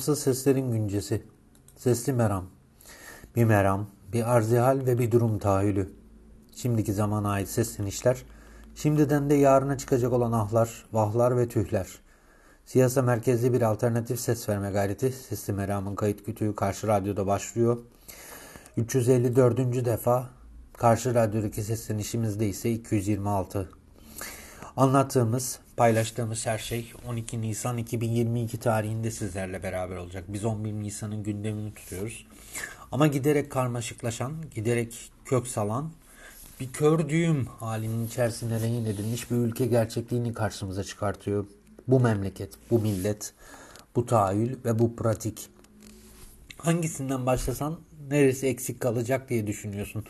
bağımsız seslerin güncesi. Sesli meram. Bir meram, bir arzihal ve bir durum tahayyülü. Şimdiki zamana ait seslenişler, şimdiden de yarına çıkacak olan ahlar, vahlar ve tühler. Siyasa merkezli bir alternatif ses verme gayreti Sesli Meram'ın kayıt kütüğü Karşı Radyo'da başlıyor. 354. defa Karşı Radyo'daki seslenişimizde ise 226. Anlattığımız, paylaştığımız her şey 12 Nisan 2022 tarihinde sizlerle beraber olacak. Biz 11 Nisan'ın gündemini tutuyoruz. Ama giderek karmaşıklaşan, giderek kök salan, bir kör düğüm halinin içerisine rehin edilmiş bir ülke gerçekliğini karşımıza çıkartıyor. Bu memleket, bu millet, bu tahayyül ve bu pratik. Hangisinden başlasan neresi eksik kalacak diye düşünüyorsun.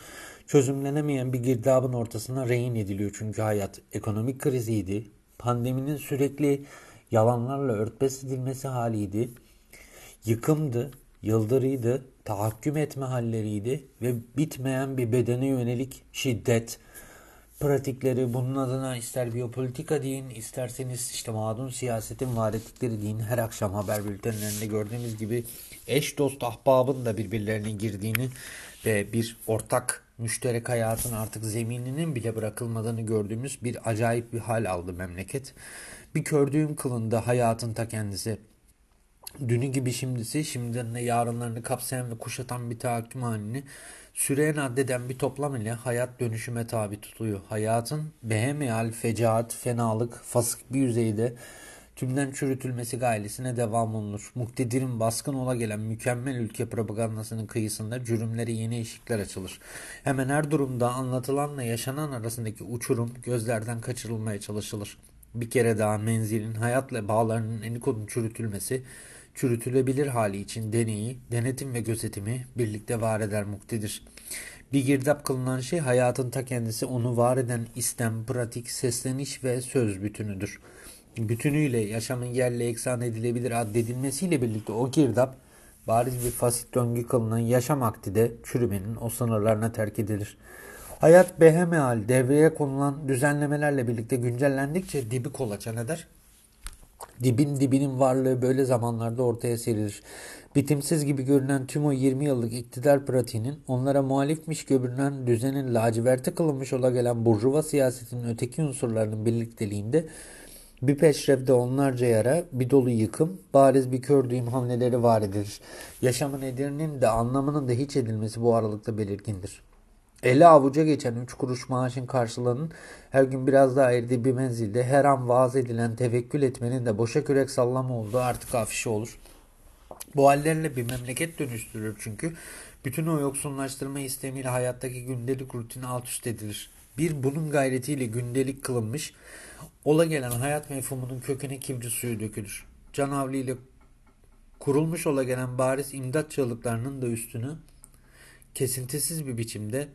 Çözümlenemeyen bir girdabın ortasına rehin ediliyor çünkü hayat ekonomik kriziydi. Pandeminin sürekli yalanlarla örtbas edilmesi haliydi. Yıkımdı, yıldırıydı, tahakküm etme halleriydi ve bitmeyen bir bedene yönelik şiddet, pratikleri bunun adına ister biyopolitika deyin isterseniz işte mağdun siyasetin var ettikleri deyin her akşam haber bültenlerinde gördüğümüz gibi eş dost ahbabın da birbirlerine girdiğini ve bir ortak müşterek hayatın artık zemininin bile bırakılmadığını gördüğümüz bir acayip bir hal aldı memleket. Bir kördüğüm kılında hayatın ta kendisi. Dünü gibi şimdisi, şimdiden de yarınlarını kapsayan ve kuşatan bir tahakküm halini süreye addeden bir toplam ile hayat dönüşüme tabi tutuluyor. Hayatın behemeyal, fecaat, fenalık, fasık bir yüzeyde tümden çürütülmesi gayesine devam olunur. Muktedirin baskın ola gelen mükemmel ülke propagandasının kıyısında cürümleri yeni eşikler açılır. Hemen her durumda anlatılanla yaşanan arasındaki uçurum gözlerden kaçırılmaya çalışılır. Bir kere daha menzilin hayatla bağlarının enikodun çürütülmesi, çürütülebilir hali için deneyi, denetim ve gözetimi birlikte var eder muktedir. Bir girdap kılınan şey hayatın ta kendisi onu var eden istem, pratik, sesleniş ve söz bütünüdür.'' Bütünüyle yaşamın yerle eksan edilebilir addedilmesiyle birlikte o girdap bariz bir fasit döngü kılınan yaşam akti de çürümenin o sınırlarına terk edilir. Hayat behemeal devreye konulan düzenlemelerle birlikte güncellendikçe dibi kolaçan eder. Dibin dibinin varlığı böyle zamanlarda ortaya serilir. Bitimsiz gibi görünen tüm o 20 yıllık iktidar pratiğinin onlara muhalifmiş görünen düzenin laciverte kılınmış ola gelen burjuva siyasetinin öteki unsurlarının birlikteliğinde bir peşrefte onlarca yara, bir dolu yıkım, bariz bir kördüğüm hamleleri var edilir. Yaşamın edirinin de anlamının da hiç edilmesi bu aralıkta belirgindir. Eli avuca geçen üç kuruş maaşın karşılığının her gün biraz daha erdiği bir menzilde her an vaaz edilen tevekkül etmenin de boşa kürek sallama olduğu artık afişi olur. Bu hallerle bir memleket dönüştürür çünkü bütün o yoksunlaştırma istemiyle hayattaki gündelik rutini alt üst edilir. Bir bunun gayretiyle gündelik kılınmış, Ola gelen hayat mefhumunun köküne kibri suyu dökülür. Canavli ile kurulmuş ola gelen bariz imdat çığlıklarının da üstünü kesintisiz bir biçimde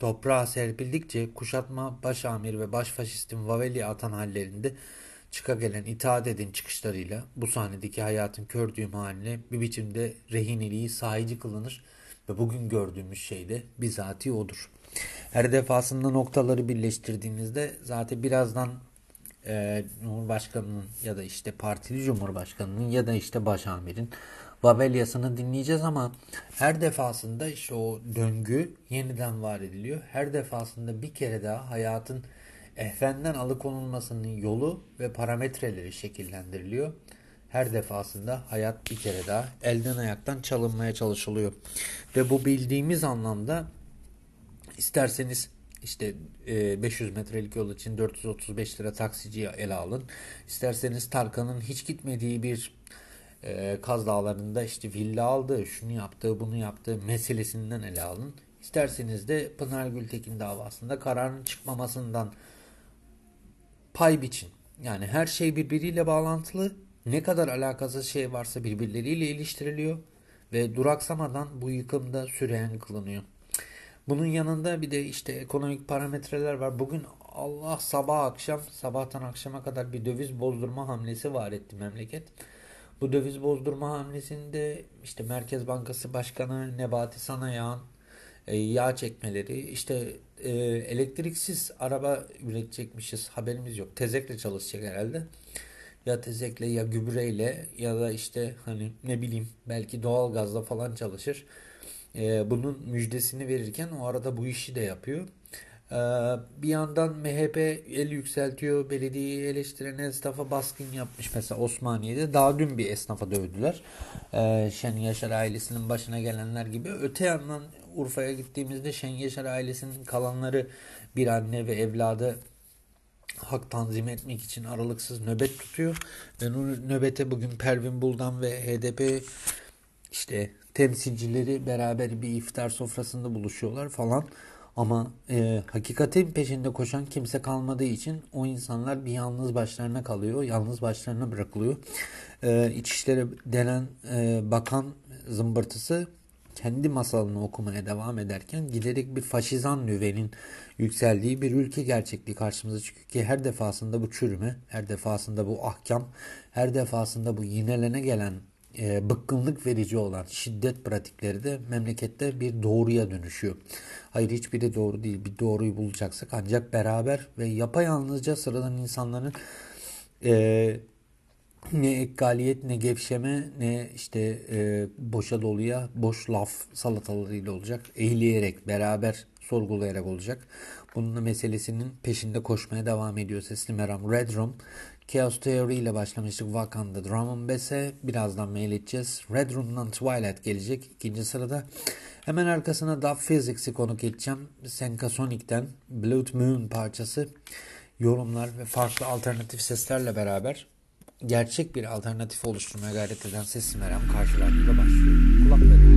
toprağa serpildikçe kuşatma başamir ve başfaşistin Vaveli atan hallerinde çıka gelen itaat edin çıkışlarıyla bu sahnedeki hayatın kördüğüm haline bir biçimde rehineliği sahici kılınır ve bugün gördüğümüz şey de bizatihi odur. Her defasında noktaları birleştirdiğinizde zaten birazdan e, Cumhurbaşkanı'nın ya da işte partili Cumhurbaşkanı'nın ya da işte başamirin Babelyasını dinleyeceğiz ama her defasında işte o döngü yeniden var ediliyor. Her defasında bir kere daha hayatın ehvenden alıkonulmasının yolu ve parametreleri şekillendiriliyor. Her defasında hayat bir kere daha elden ayaktan çalınmaya çalışılıyor. Ve bu bildiğimiz anlamda isterseniz işte 500 e, metrelik yol için 435 lira taksiciye ele alın. İsterseniz Tarkan'ın hiç gitmediği bir e, Kaz Dağları'nda işte villa aldı, şunu yaptı, bunu yaptı meselesinden ele alın. İsterseniz de Pınar Gültekin davasında kararın çıkmamasından pay biçin. Yani her şey birbiriyle bağlantılı. Ne kadar alakasız şey varsa birbirleriyle iliştiriliyor ve duraksamadan bu yıkımda süreyen kılınıyor. Bunun yanında bir de işte ekonomik parametreler var. Bugün Allah sabah akşam sabahtan akşama kadar bir döviz bozdurma hamlesi var etti memleket. Bu döviz bozdurma hamlesinde işte Merkez Bankası Başkanı Nebati Sanayağ'ın e, yağ çekmeleri işte e, elektriksiz araba üretecekmişiz haberimiz yok. Tezekle çalışacak herhalde. ya tezekle ya gübreyle ya da işte hani ne bileyim belki doğal gazla falan çalışır. E, bunun müjdesini verirken o arada bu işi de yapıyor. E, bir yandan MHP el yükseltiyor, belediyeyi eleştiren esnafa baskın yapmış. Mesela Osmaniye'de daha dün bir esnafa dövdüler. E, Şen Yaşar ailesinin başına gelenler gibi. Öte yandan Urfa'ya gittiğimizde Şen Yaşar ailesinin kalanları bir anne ve evladı hak tanzim etmek için aralıksız nöbet tutuyor. Ve nöbete bugün Pervin Buldan ve HDP işte temsilcileri beraber bir iftar sofrasında buluşuyorlar falan. Ama e, hakikatin peşinde koşan kimse kalmadığı için o insanlar bir yalnız başlarına kalıyor. Yalnız başlarına bırakılıyor. E, İçişleri denen e, bakan zımbırtısı kendi masalını okumaya devam ederken giderek bir faşizan nüvenin yükseldiği bir ülke gerçekliği karşımıza çıkıyor ki her defasında bu çürüme, her defasında bu ahkam, her defasında bu yinelene gelen e, bıkkınlık verici olan şiddet pratikleri de memlekette bir doğruya dönüşüyor. Hayır hiçbiri doğru değil. Bir doğruyu bulacaksak ancak beraber ve yapayalnızca sıradan insanların e, ne ekgaliyet ne gevşeme ne işte e, boşa doluya boş laf salatalarıyla olacak. Eğleyerek beraber sorgulayarak olacak. Bunun meselesinin peşinde koşmaya devam ediyor Sesli Meram. Red Room Chaos Theory ile başlamıştık Wakanda Drum and Bass'e. Birazdan mail edeceğiz. Red Room'dan Twilight gelecek ikinci sırada. Hemen arkasına Dub Physics'i konuk edeceğim. Senkasonic'ten Blood Moon parçası. Yorumlar ve farklı alternatif seslerle beraber gerçek bir alternatif oluşturmaya gayret eden Sesli Meram karşılarında başlıyor. Kulakları. Sesli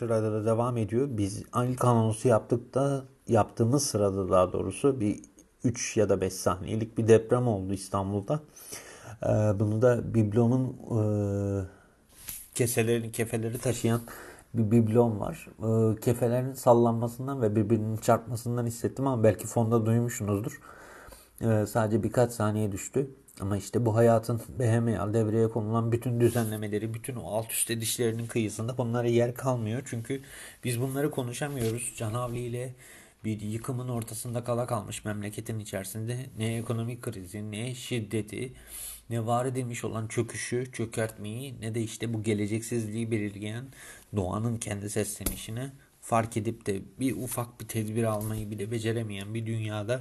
Karşı radyoda devam ediyor. Biz ilk anonsu yaptık da yaptığımız sırada daha doğrusu bir 3 ya da 5 saniyelik bir deprem oldu İstanbul'da. Ee, bunu da biblonun e, keselerini, kefeleri taşıyan bir biblon var. Ee, kefelerin sallanmasından ve birbirinin çarpmasından hissettim ama belki fonda duymuşsunuzdur. Ee, sadece birkaç saniye düştü. Ama işte bu hayatın behemeyal devreye konulan bütün düzenlemeleri, bütün o alt üst edişlerinin kıyısında bunlara yer kalmıyor. Çünkü biz bunları konuşamıyoruz. Canavli ile bir yıkımın ortasında kala kalmış memleketin içerisinde ne ekonomik krizi, ne şiddeti, ne var edilmiş olan çöküşü, çökertmeyi ne de işte bu geleceksizliği belirleyen doğanın kendi seslenişine fark edip de bir ufak bir tedbir almayı bile beceremeyen bir dünyada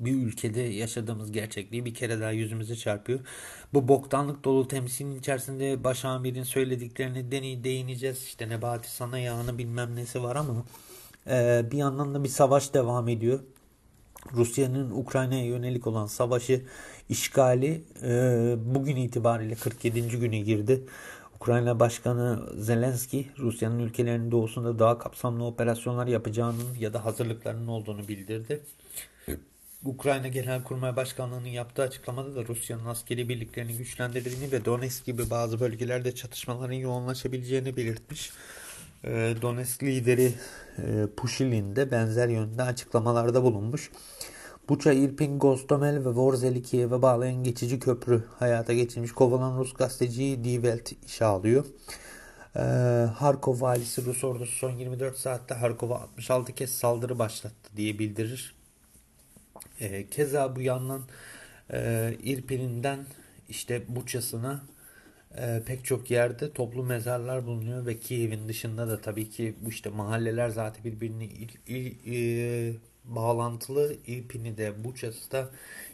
bir ülkede yaşadığımız gerçekliği bir kere daha yüzümüze çarpıyor. Bu boktanlık dolu temsilin içerisinde baş amirin söylediklerini deney değineceğiz. İşte Nebati sana yağını bilmem nesi var ama e, bir yandan da bir savaş devam ediyor. Rusya'nın Ukrayna'ya yönelik olan savaşı, işgali e, bugün itibariyle 47. güne girdi. Ukrayna Başkanı Zelenski Rusya'nın ülkelerinin doğusunda daha kapsamlı operasyonlar yapacağının ya da hazırlıklarının olduğunu bildirdi. Ukrayna Genelkurmay Başkanlığı'nın yaptığı açıklamada da Rusya'nın askeri birliklerini güçlendirdiğini ve Donetsk gibi bazı bölgelerde çatışmaların yoğunlaşabileceğini belirtmiş. Ee, Donetsk lideri e, Pushilin de benzer yönde açıklamalarda bulunmuş. Buça, Irpin, Gostomel ve Vorzeli Kiev'e bağlayan geçici köprü hayata geçirmiş kovalan Rus gazeteci Die Welt işe alıyor. Ee, Harkov valisi Rus ordusu son 24 saatte Harkov'a 66 kez saldırı başlattı diye bildirir. Ee, keza bu yandan e, İrpin'inden işte Buça'sına e, pek çok yerde toplu mezarlar bulunuyor ve Kiev'in dışında da tabii ki bu işte mahalleler zaten birbirini il, il, il, bağlantılı İrpin'i de Buçası da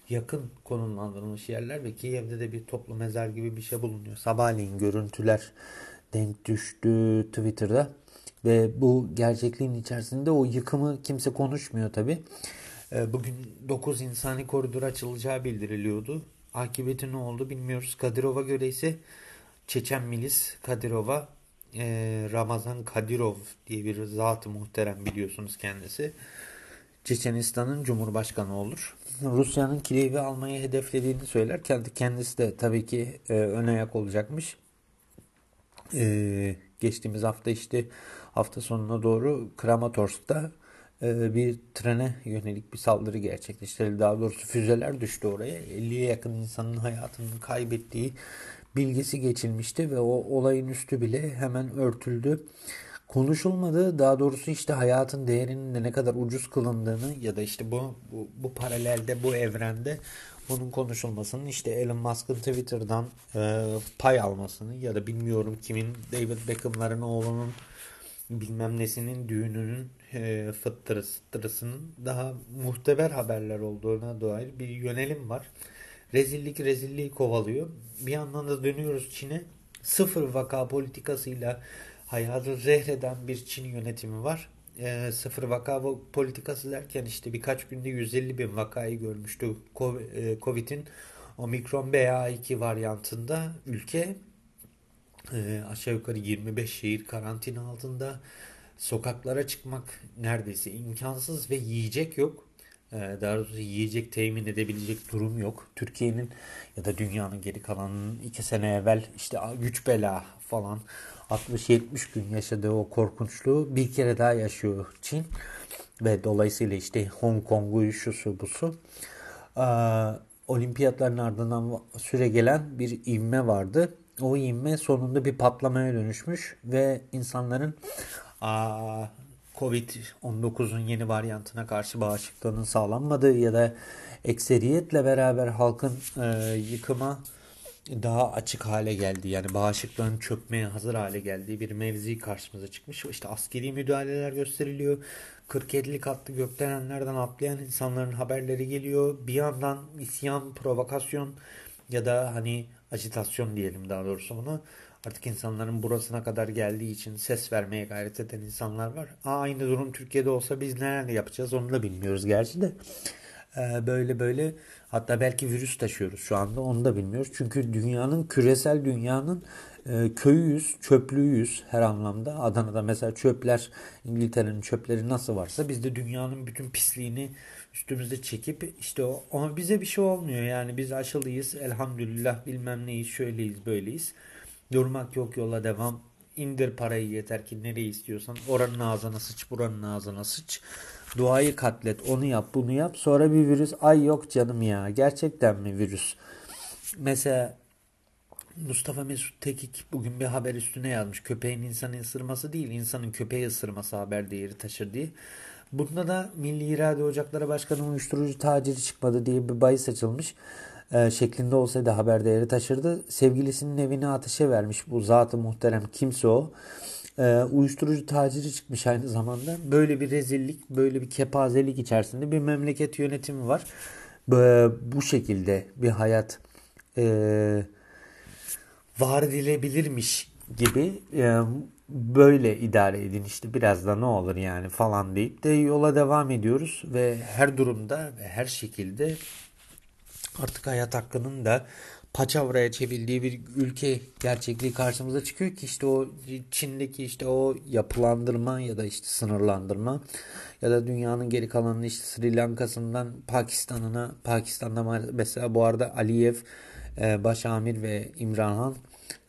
yakın konumlandırılmış yerler ve Kiev'de de bir toplu mezar gibi bir şey bulunuyor. Sabahleyin görüntüler denk düştü Twitter'da ve bu gerçekliğin içerisinde o yıkımı kimse konuşmuyor tabi. Ee, bugün 9 insani koridor açılacağı bildiriliyordu. Akıbeti ne oldu bilmiyoruz. Kadirov'a göre ise Çeçen milis Kadirova e, Ramazan Kadirov diye bir zat muhterem biliyorsunuz kendisi. Çeçenistan'ın cumhurbaşkanı olur. Rusya'nın Kiev'i almayı hedeflediğini söyler. Kendi kendisi de tabii ki e, ön ayak olacakmış. E, geçtiğimiz hafta işte hafta sonuna doğru Kramatorsk'ta e, bir trene yönelik bir saldırı gerçekleştirildi. Daha doğrusu füzeler düştü oraya. 50'ye yakın insanın hayatını kaybettiği bilgisi geçilmişti ve o olayın üstü bile hemen örtüldü konuşulmadı. Daha doğrusu işte hayatın değerinin de ne kadar ucuz kılındığını ya da işte bu, bu, bu paralelde, bu evrende bunun konuşulmasının işte Elon Musk'ın Twitter'dan e, pay almasını ya da bilmiyorum kimin David Beckham'ların oğlunun bilmem nesinin düğününün e, fıttırısının daha muhteber haberler olduğuna dair bir yönelim var. Rezillik rezilliği kovalıyor. Bir yandan da dönüyoruz Çin'e. Sıfır vaka politikasıyla hayatı zehreden bir Çin yönetimi var. E, sıfır vaka politikası derken işte birkaç günde 150 bin vakayı görmüştü e, Covid'in Omikron BA2 varyantında ülke e, aşağı yukarı 25 şehir karantina altında sokaklara çıkmak neredeyse imkansız ve yiyecek yok. E, daha doğrusu yiyecek temin edebilecek durum yok. Türkiye'nin ya da dünyanın geri kalanının iki sene evvel işte güç bela falan 60-70 gün yaşadığı o korkunçluğu bir kere daha yaşıyor Çin. Ve dolayısıyla işte Hong Kong'u şusu busu. Ee, olimpiyatların ardından süre gelen bir ivme vardı. O ivme sonunda bir patlamaya dönüşmüş ve insanların Covid-19'un yeni varyantına karşı bağışıklığının sağlanmadığı ya da ekseriyetle beraber halkın e, yıkıma daha açık hale geldi. Yani bağışıklığın çökmeye hazır hale geldiği bir mevzi karşımıza çıkmış. İşte askeri müdahaleler gösteriliyor. 47 katlı gökdelenlerden atlayan insanların haberleri geliyor. Bir yandan isyan, provokasyon ya da hani ajitasyon diyelim daha doğrusu bunu. Artık insanların burasına kadar geldiği için ses vermeye gayret eden insanlar var. Aa, aynı durum Türkiye'de olsa biz neler yapacağız onu da bilmiyoruz gerçi de. Ee, böyle böyle hatta belki virüs taşıyoruz şu anda onu da bilmiyoruz. Çünkü dünyanın küresel dünyanın e, köyüyüz, çöplüğüyüz her anlamda. Adana'da mesela çöpler, İngiltere'nin çöpleri nasıl varsa biz de dünyanın bütün pisliğini üstümüzde çekip işte o ama bize bir şey olmuyor yani biz aşılıyız elhamdülillah bilmem neyiz şöyleyiz böyleyiz. Durmak yok yola devam indir parayı yeter ki nereye istiyorsan oranın ağzına sıç buranın ağzına sıç duayı katlet onu yap bunu yap sonra bir virüs ay yok canım ya gerçekten mi virüs mesela Mustafa Mesut Tekik bugün bir haber üstüne yazmış. Köpeğin insanı ısırması değil, insanın köpeği ısırması haber değeri taşır diye. Bunda da Milli İrade Ocakları Başkanı uyuşturucu taciri çıkmadı diye bir bahis açılmış. Ee, şeklinde olsaydı haber değeri taşırdı. Sevgilisinin evini ateşe vermiş bu zatı muhterem kimse o. Ee, uyuşturucu taciri çıkmış aynı zamanda. Böyle bir rezillik, böyle bir kepazelik içerisinde bir memleket yönetimi var. Bu şekilde bir hayat e, var edilebilirmiş gibi e, böyle idare edin işte biraz da ne olur yani falan deyip de yola devam ediyoruz ve her durumda ve her şekilde artık hayat hakkının da paçavraya çevildiği bir ülke gerçekliği karşımıza çıkıyor ki işte o Çin'deki işte o yapılandırma ya da işte sınırlandırma ya da dünyanın geri kalanını işte Sri Lanka'sından Pakistan'ına Pakistan'da mesela bu arada Aliyev e, Başamir ve İmran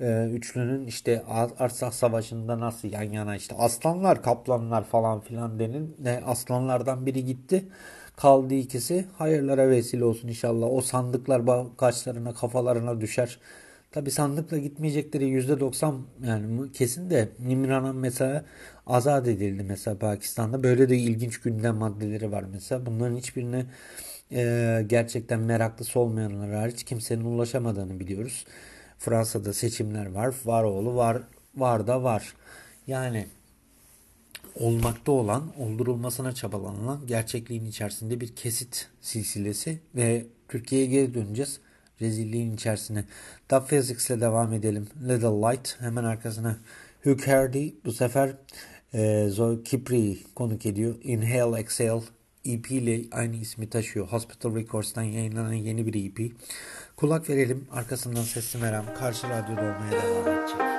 e, üçlünün işte Arsah Savaşı'nda nasıl yan yana işte aslanlar kaplanlar falan filan denin ne aslanlardan biri gitti kaldı ikisi hayırlara vesile olsun inşallah o sandıklar kaçlarına kafalarına düşer tabi sandıkla gitmeyecekleri yüzde doksan yani kesin de İmran mesela azat edildi mesela Pakistan'da böyle de ilginç gündem maddeleri var mesela bunların hiçbirine e, gerçekten meraklısı olmayanlar hariç kimsenin ulaşamadığını biliyoruz. Fransa'da seçimler var. Var oğlu var. Var da var. Yani olmakta olan, oldurulmasına çabalanılan gerçekliğin içerisinde bir kesit silsilesi ve Türkiye'ye geri döneceğiz. Rezilliğin içerisine. Dub Physics'le devam edelim. Little Light. Hemen arkasına Hugh Hardy bu sefer e, Zoe Kipri konuk ediyor. Inhale Exhale EP ile aynı ismi taşıyor. Hospital Records'tan yayınlanan yeni bir EP. Kulak verelim. Arkasından sesli meram karşı radyoda olmaya devam edecek.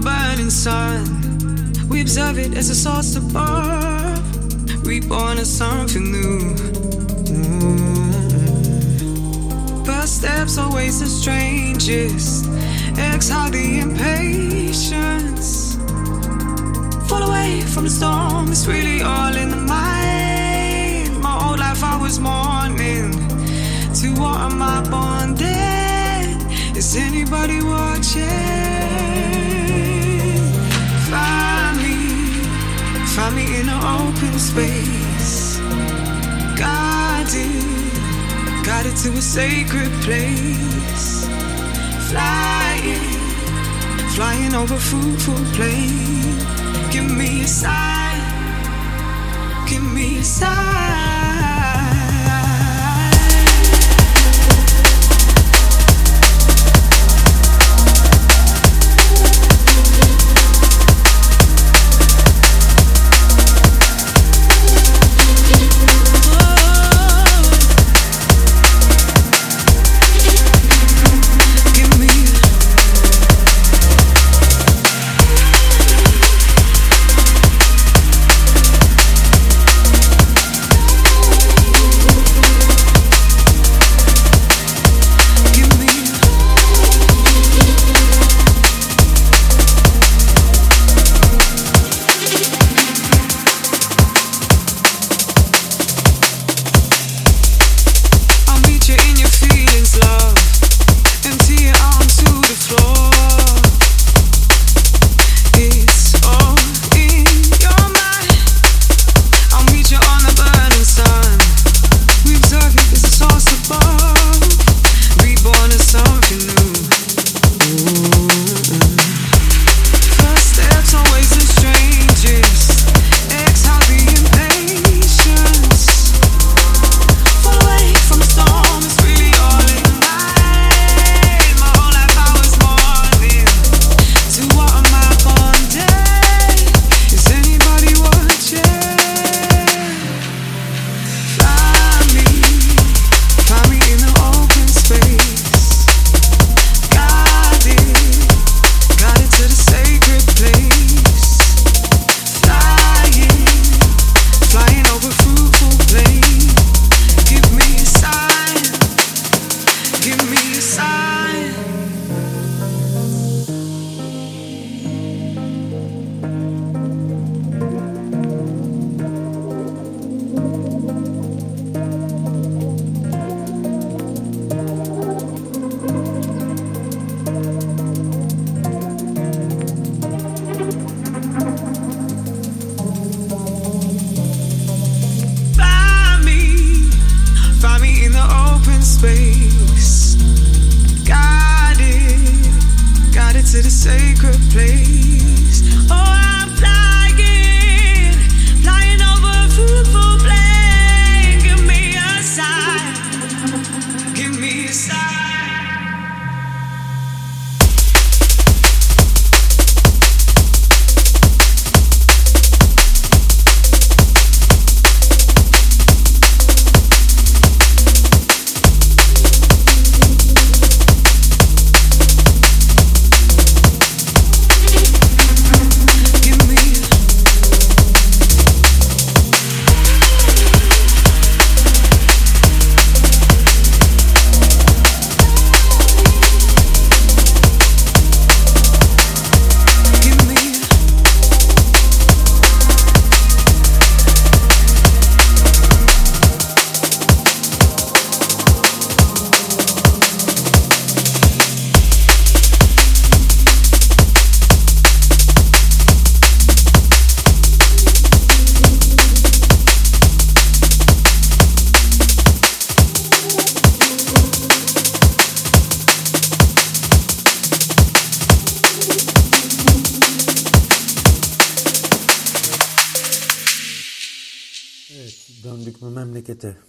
Burning sun. We observe it as a source above. Reborn as something new. Mm. First steps always the strangest. Exhale the impatience. Fall away from the storm. It's really all in the mind. My whole life I was mourning. To what am I bonding? Is anybody watching? Find me in an open space. Guided, guided to a sacred place. Flying, flying over fruitful plain. Give me a sign, give me a sign.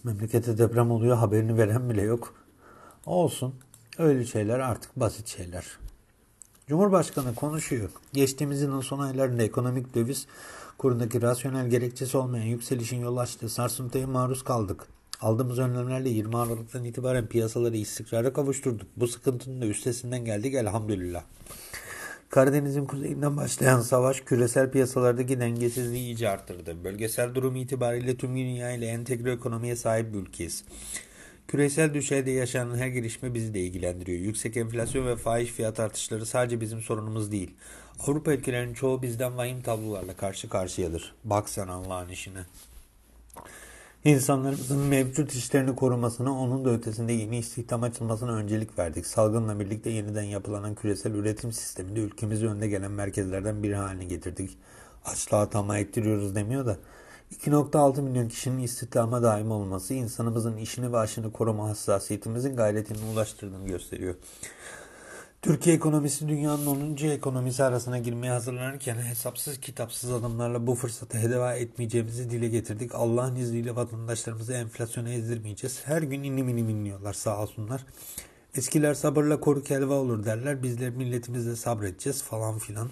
Memlekete. Deprem oluyor haberini veren bile yok. Olsun. Öyle şeyler artık basit şeyler. Cumhurbaşkanı konuşuyor. Geçtiğimiz yılın son aylarında ekonomik döviz çukurundaki rasyonel gerekçesi olmayan yükselişin yol açtığı sarsıntıya maruz kaldık. Aldığımız önlemlerle 20 Aralık'tan itibaren piyasaları istikrara kavuşturduk. Bu sıkıntının da üstesinden geldik elhamdülillah. Karadeniz'in kuzeyinden başlayan savaş küresel piyasalardaki dengesizliği iyice arttırdı. Bölgesel durum itibariyle tüm dünya ile entegre ekonomiye sahip bir ülkeyiz. Küresel düşeyde yaşanan her gelişme bizi de ilgilendiriyor. Yüksek enflasyon ve faiz fiyat artışları sadece bizim sorunumuz değil. Avrupa ülkelerinin çoğu bizden vahim tablolarla karşı karşıyadır. Bak sen Allah'ın işine. İnsanlarımızın mevcut işlerini korumasına, onun da ötesinde yeni istihdam açılmasına öncelik verdik. Salgınla birlikte yeniden yapılanan küresel üretim sisteminde ülkemizi önde gelen merkezlerden biri haline getirdik. Açlığa tamah ettiriyoruz demiyor da 2.6 milyon kişinin istihdama daim olması insanımızın işini ve aşını koruma hassasiyetimizin gayretini ulaştırdığını gösteriyor. Türkiye ekonomisi dünyanın 10. ekonomisi arasına girmeye hazırlanırken hesapsız kitapsız adımlarla bu fırsatı hedeva etmeyeceğimizi dile getirdik. Allah'ın izniyle vatandaşlarımızı enflasyona ezdirmeyeceğiz. Her gün inim inim inliyorlar sağ olsunlar. Eskiler sabırla koruk helva olur derler. Bizler milletimizle sabredeceğiz falan filan.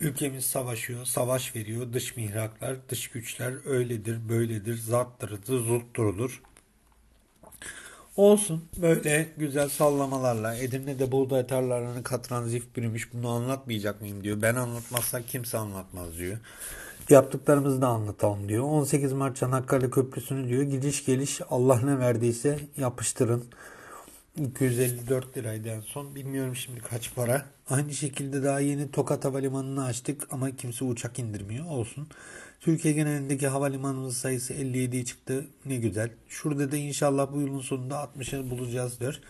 Ülkemiz savaşıyor, savaş veriyor. Dış mihraklar, dış güçler öyledir, böyledir, zattırıdır, zutturulur. Olsun böyle güzel sallamalarla Edirne'de buğday tarlalarını katran zif bürümüş bunu anlatmayacak mıyım diyor. Ben anlatmazsak kimse anlatmaz diyor. Yaptıklarımızı da anlatalım diyor. 18 Mart Çanakkale Köprüsü'nü diyor. Gidiş geliş Allah ne verdiyse yapıştırın. 254 liraydı en son. Bilmiyorum şimdi kaç para. Aynı şekilde daha yeni Tokat Havalimanı'nı açtık ama kimse uçak indirmiyor. Olsun. Türkiye genelindeki havalimanımız sayısı 57'ye çıktı. Ne güzel. Şurada da inşallah bu yılın sonunda 60'ı bulacağızdır.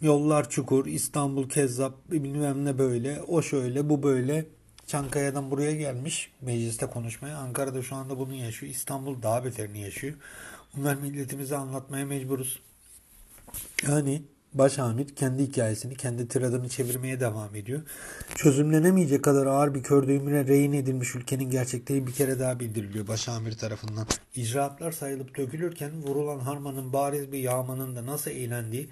Yollar çukur, İstanbul kezzap, bilmem ne böyle, o şöyle, bu böyle. Çankaya'dan buraya gelmiş mecliste konuşmaya. Ankara'da şu anda bunu yaşıyor. İstanbul daha beterini yaşıyor. Bunlar milletimize anlatmaya mecburuz. Yani Başamir kendi hikayesini, kendi tiradını çevirmeye devam ediyor. Çözümlenemeyecek kadar ağır bir kör düğümüne rehin edilmiş ülkenin gerçekleri bir kere daha bildiriliyor Başamir tarafından. İcraatlar sayılıp dökülürken vurulan harmanın bariz bir yağmanın da nasıl eğlendiği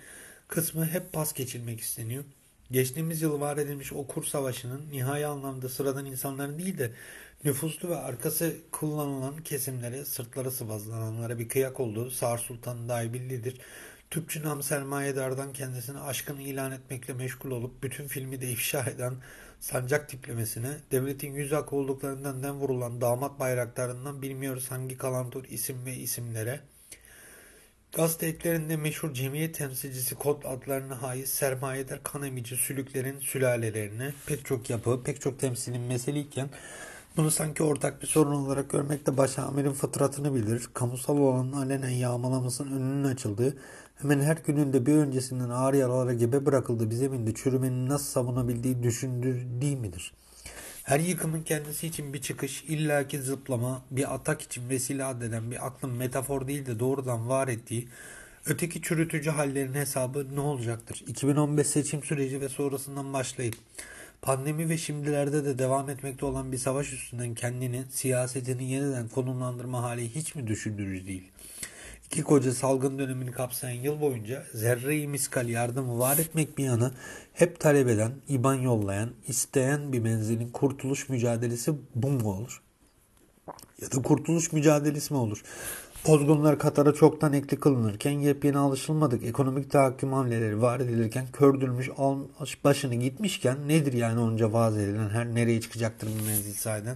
kısmı hep pas geçilmek isteniyor. Geçtiğimiz yıl var edilmiş o kur savaşının nihai anlamda sıradan insanların değil de nüfuslu ve arkası kullanılan kesimlere, sırtları sıvazlananlara bir kıyak olduğu Sağır Sultan dahi bildidir. Tüpçü Nam Sermayedar'dan kendisini aşkın ilan etmekle meşgul olup bütün filmi de ifşa eden sancak tiplemesine, devletin yüz ak olduklarından den vurulan damat bayraklarından bilmiyoruz hangi kalantur isim ve isimlere, Gazete eklerinde meşhur cemiyet temsilcisi kod adlarına haiz sermayedar kan emici sülüklerin sülalelerine pek çok yapı, pek çok temsilin meseleyken bunu sanki ortak bir sorun olarak görmek de başamirin fıtratını bilir. Kamusal olanın alenen yağmalamasının önünün açıldığı, hemen her gününde bir öncesinden ağır yaralara gebe bırakıldığı bir zeminde çürümenin nasıl savunabildiği düşündür değil midir? Her yıkımın kendisi için bir çıkış, illaki zıplama, bir atak için vesile addeden bir aklın metafor değil de doğrudan var ettiği, öteki çürütücü hallerin hesabı ne olacaktır? 2015 seçim süreci ve sonrasından başlayıp, pandemi ve şimdilerde de devam etmekte olan bir savaş üstünden kendini, siyasetini yeniden konumlandırma hali hiç mi düşündürücü değil? İki koca salgın dönemini kapsayan yıl boyunca zerre-i miskal yardımı var etmek bir yana hep talep eden, iban yollayan, isteyen bir menzilin kurtuluş mücadelesi bu mu olur? Ya da kurtuluş mücadelesi mi olur? Bozgunlar Katar'a çoktan ekli kılınırken yepyeni alışılmadık ekonomik tahakküm hamleleri var edilirken kördülmüş almış başını gitmişken nedir yani onca vaaz edilen her nereye çıkacaktır bu menzil?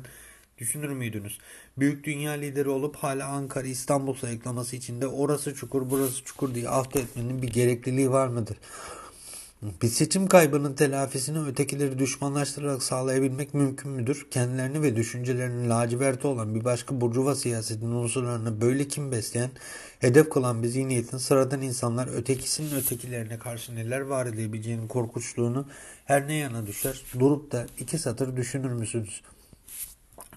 Düşünür müydünüz? Büyük dünya lideri olup hala Ankara İstanbul sayıklaması içinde orası çukur burası çukur diye ahd etmenin bir gerekliliği var mıdır? Bir seçim kaybının telafisini ötekileri düşmanlaştırarak sağlayabilmek mümkün müdür? Kendilerini ve düşüncelerini laciverti olan bir başka burcuva siyasetinin unsurlarına böyle kim besleyen, hedef kılan bir zihniyetin sıradan insanlar ötekisinin ötekilerine karşı neler var edebileceğinin korkunçluğunu her ne yana düşer, durup da iki satır düşünür müsünüz?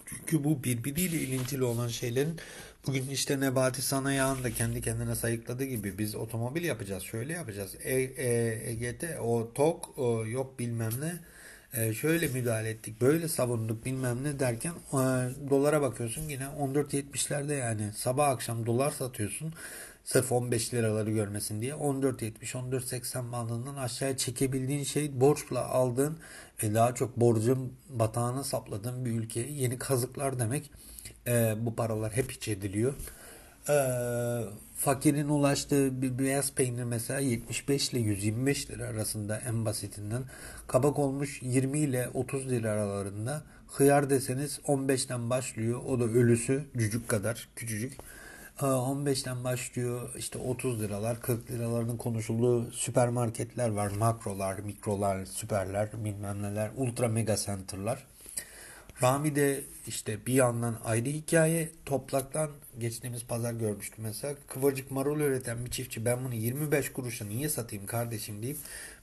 Çünkü bu birbiriyle ilintili olan şeylerin bugün işte Nebati Sanayi da kendi kendine sayıkladığı gibi biz otomobil yapacağız, şöyle yapacağız. E, e, EGT, o TOK, o, yok bilmem ne. E, şöyle müdahale ettik, böyle savunduk bilmem ne derken e, dolara bakıyorsun yine 14.70'lerde yani sabah akşam dolar satıyorsun. Sırf 15 liraları görmesin diye 14.70 14.80 bandından aşağıya çekebildiğin şey borçla aldığın ve daha çok borcun batağına sapladığın bir ülkeye yeni kazıklar demek. E, bu paralar hep hiç ediliyor. E, fakirin ulaştığı bir beyaz peynir mesela 75 ile 125 lira arasında en basitinden. Kabak olmuş 20 ile 30 lira aralarında. Hıyar deseniz 15'ten başlıyor. O da ölüsü cücük kadar küçücük. 15'ten başlıyor işte 30 liralar 40 liraların konuşulduğu süpermarketler var. Makrolar, mikrolar, süperler bilmem neler ultra mega center'lar. Rami de işte bir yandan ayrı hikaye toplaktan geçtiğimiz pazar görmüştüm mesela. Kıvırcık marul üreten bir çiftçi ben bunu 25 kuruşa niye satayım kardeşim deyip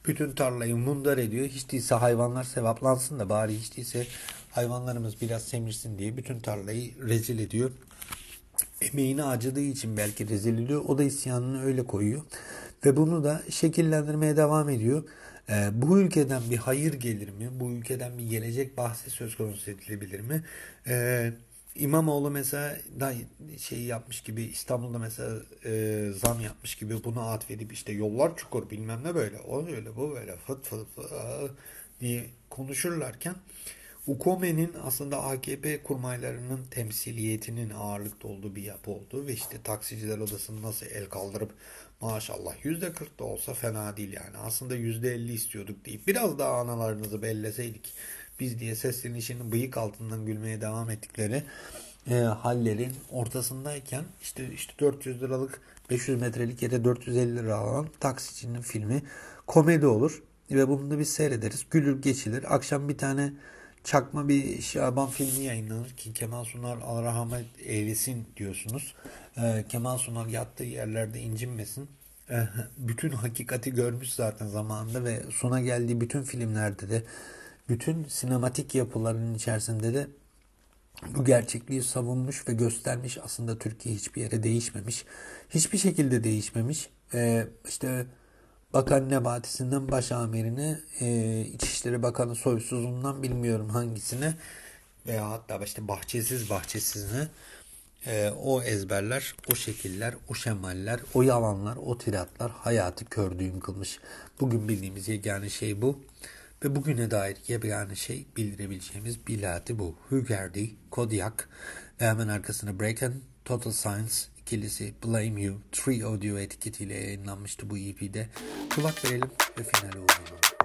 bütün tarlayı mundar ediyor. Hiç değilse hayvanlar sevaplansın da bari hiç değilse hayvanlarımız biraz semirsin diye bütün tarlayı rezil ediyor emeğini acıdığı için belki rezil ediyor. O da isyanını öyle koyuyor. Ve bunu da şekillendirmeye devam ediyor. Ee, bu ülkeden bir hayır gelir mi? Bu ülkeden bir gelecek bahsi söz konusu edilebilir mi? Ee, İmamoğlu mesela da şey yapmış gibi İstanbul'da mesela e, zam yapmış gibi bunu atfedip işte yollar çukur bilmem ne böyle o öyle bu böyle fıt fıt, fıt diye konuşurlarken UKOME'nin aslında AKP kurmaylarının temsiliyetinin ağırlıkta olduğu bir yapı oldu ve işte taksiciler odasını nasıl el kaldırıp maşallah %40 da olsa fena değil yani aslında %50 istiyorduk deyip biraz daha analarınızı belleseydik biz diye seslenişinin bıyık altından gülmeye devam ettikleri e, hallerin ortasındayken işte işte 400 liralık 500 metrelik yere 450 lira alan taksicinin filmi komedi olur ve bunu da biz seyrederiz. Gülür geçilir. Akşam bir tane çakma bir Şaban filmi yayınlanır ki Kemal Sunal Allah rahmet eylesin diyorsunuz. Ee, Kemal Sunal yattığı yerlerde incinmesin. Ee, bütün hakikati görmüş zaten zamanında ve sona geldiği bütün filmlerde de bütün sinematik yapıların içerisinde de bu gerçekliği savunmuş ve göstermiş. Aslında Türkiye hiçbir yere değişmemiş. Hiçbir şekilde değişmemiş. Ee, işte Bakan Nebati'sinden baş amirine, e, İçişleri Bakanı soysuzundan bilmiyorum hangisine veya hatta işte bahçesiz bahçesizine e, o ezberler, o şekiller, o şemaller, o yalanlar, o tiratlar hayatı kördüğüm kılmış. Bugün bildiğimiz yegane şey bu. Ve bugüne dair yegane şey bildirebileceğimiz bilati bu. Hugerty, Kodiak ve hemen arkasına Breaken, Total Science, ikilisi Blame You, Tree Audio etiketiyle yayınlanmıştı bu EP'de. Kulak verelim ve finale uzanalım.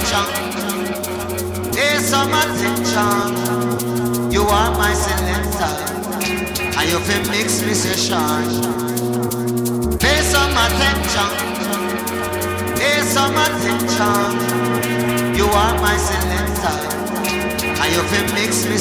Attention. Pay some attention. You are my selector. And you feel mix me session. Pay some attention. Pay some attention. You are my selector. And you feel mix me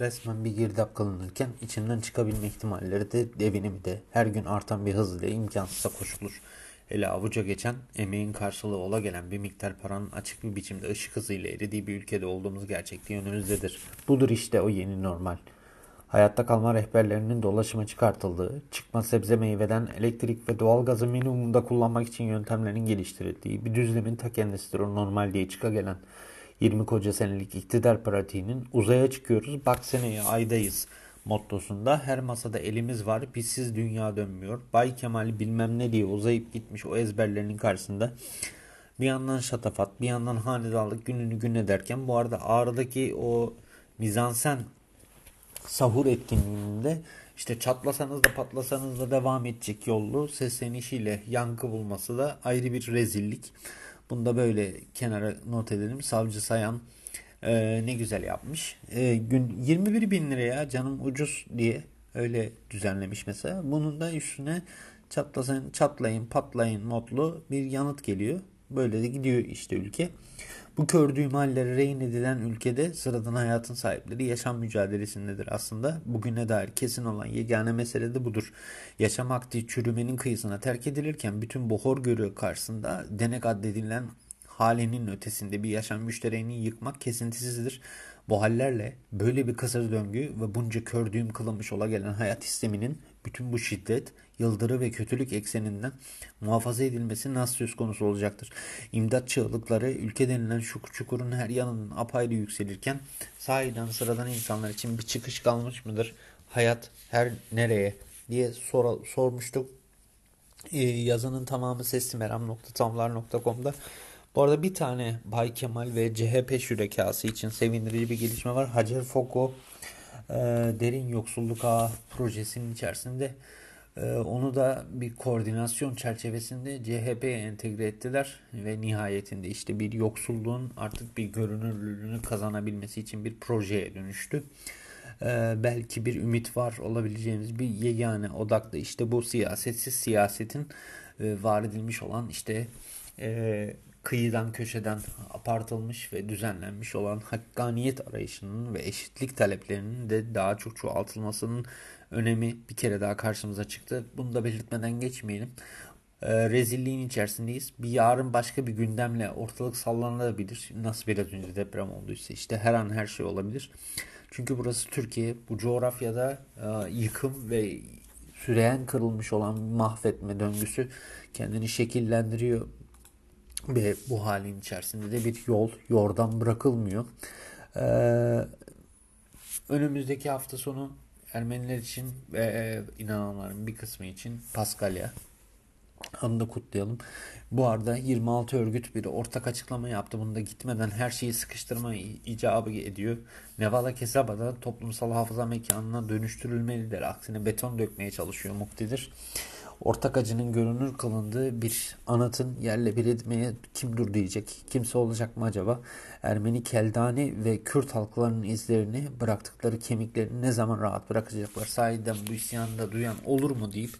resmen bir girdap kılınırken içinden çıkabilme ihtimalleri de devinimi de her gün artan bir hız ile imkansıza koşulur. Ele avuca geçen, emeğin karşılığı ola gelen bir miktar paranın açık bir biçimde ışık hızıyla eridiği bir ülkede olduğumuz gerçekliği önümüzdedir. Budur işte o yeni normal. Hayatta kalma rehberlerinin dolaşıma çıkartıldığı, çıkma sebze meyveden elektrik ve doğalgazı minimumda kullanmak için yöntemlerin geliştirildiği bir düzlemin ta kendisidir o normal diye çıka gelen 20 koca senelik iktidar pratiğinin uzaya çıkıyoruz bak seneye aydayız mottosunda her masada elimiz var bizsiz dünya dönmüyor. Bay Kemal bilmem ne diye uzayıp gitmiş o ezberlerinin karşısında bir yandan şatafat bir yandan hanedanlık gününü gün ederken bu arada Ağrı'daki o mizansen sahur etkinliğinde işte çatlasanız da patlasanız da devam edecek yollu seslenişiyle yankı bulması da ayrı bir rezillik. Bunu da böyle kenara not edelim. Savcı Sayan e, ne güzel yapmış. E, gün 21 bin liraya canım ucuz diye öyle düzenlemiş mesela. Bunun da üstüne çatlasın, çatlayın, patlayın modlu bir yanıt geliyor. Böyle de gidiyor işte ülke. Bu kördüğüm hallere rehin edilen ülkede sıradan hayatın sahipleri yaşam mücadelesindedir aslında. Bugüne dair kesin olan yegane mesele de budur. Yaşam akti çürümenin kıyısına terk edilirken bütün bu horgörü karşısında denek addedilen halenin ötesinde bir yaşam müştereğini yıkmak kesintisizdir. Bu hallerle böyle bir kısır döngü ve bunca kördüğüm kılınmış ola gelen hayat sisteminin bütün bu şiddet, yıldırı ve kötülük ekseninden muhafaza edilmesi nasıl söz konusu olacaktır? İmdat çığlıkları ülke denilen şu çukurun her yanının apayrı yükselirken sahiden sıradan insanlar için bir çıkış kalmış mıdır? Hayat her nereye diye sor, sormuştuk. Ee, yazının tamamı seslimeram.tamlar.com'da. Bu arada bir tane Bay Kemal ve CHP şürekası için sevindirici bir gelişme var. Hacer Foko e, derin yoksulluk ağı projesinin içerisinde e, onu da bir koordinasyon çerçevesinde CHP'ye entegre ettiler ve nihayetinde işte bir yoksulluğun artık bir görünürlülüğünü kazanabilmesi için bir projeye dönüştü. E, belki bir ümit var olabileceğimiz bir yegane odaklı işte bu siyasetsiz siyasetin e, var edilmiş olan işte e, kıyıdan köşeden apartılmış ve düzenlenmiş olan hakkaniyet arayışının ve eşitlik taleplerinin de daha çok çoğaltılmasının önemi bir kere daha karşımıza çıktı. Bunu da belirtmeden geçmeyelim. e, rezilliğin içerisindeyiz. Bir yarın başka bir gündemle ortalık sallanabilir. Nasıl biraz önce deprem olduysa işte her an her şey olabilir. Çünkü burası Türkiye. Bu coğrafyada e, yıkım ve süreyen kırılmış olan mahvetme döngüsü kendini şekillendiriyor ve bu halin içerisinde de bir yol, yordan bırakılmıyor. Ee, önümüzdeki hafta sonu Ermeniler için ve inananların bir kısmı için Paskalya. Onu da kutlayalım. Bu arada 26 örgüt bir ortak açıklama yaptı. Bunda gitmeden her şeyi sıkıştırma icabı ediyor. Nevala Kesaba'da toplumsal hafıza mekanına dönüştürülmelidir. Aksine beton dökmeye çalışıyor muktedir. Ortak acının görünür kılındığı bir anıtın yerle bir etmeye kim dur diyecek? Kimse olacak mı acaba? Ermeni Keldani ve Kürt halklarının izlerini bıraktıkları kemiklerini ne zaman rahat bırakacaklar? Sahiden bu isyanı da duyan olur mu deyip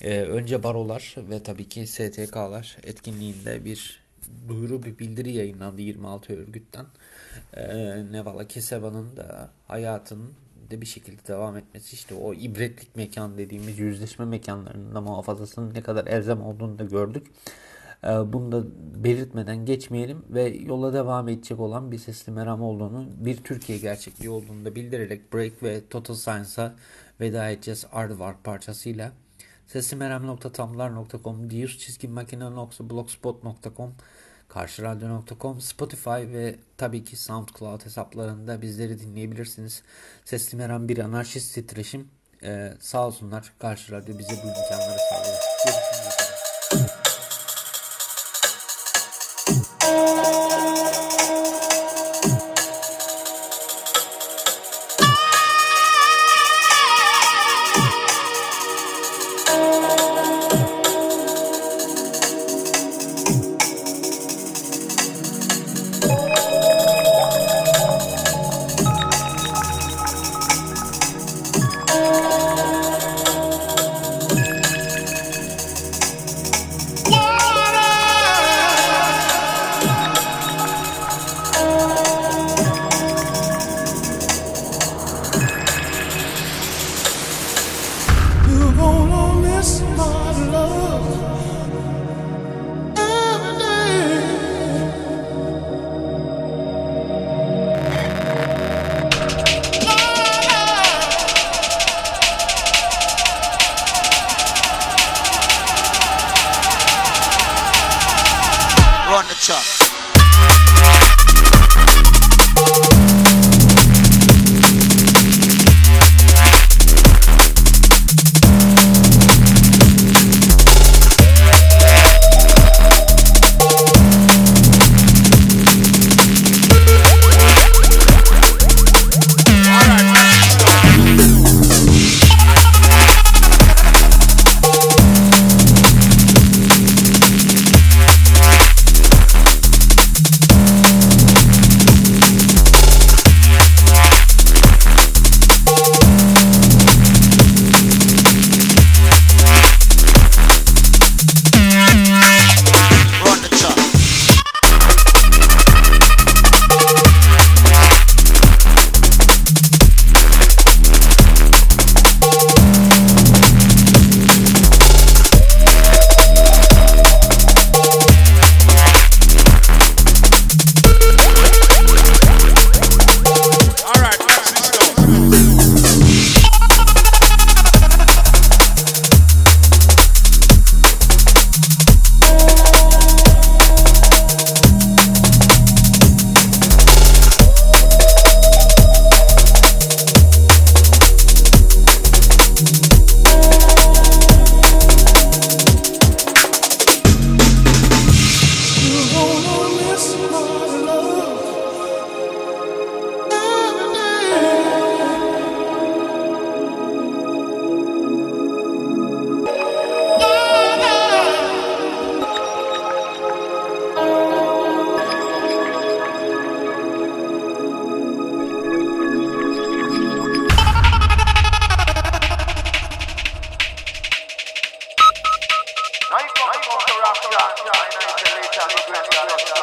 ee, önce barolar ve tabii ki STK'lar etkinliğinde bir duyuru bir bildiri yayınlandı 26 örgütten. Ee, Nevala Keseba'nın da hayatının de bir şekilde devam etmesi işte o ibretlik mekan dediğimiz yüzleşme mekanlarının da muhafazasının ne kadar elzem olduğunu da gördük. Ee, bunu da belirtmeden geçmeyelim ve yola devam edecek olan bir sesli meram olduğunu, bir Türkiye gerçekliği olduğunu da bildirerek Break ve Total Science'a veda edeceğiz Aardvark parçasıyla. Sesimerem.tumblr.com, diyus çizgi makine.blogspot.com, karşıradyo.com, Spotify ve tabii ki SoundCloud hesaplarında bizleri dinleyebilirsiniz. Sesli Meram bir anarşist titreşim. Ee, sağ olsunlar Karşı Radyo bize bu imkanları sağlıyor. culture. United Later,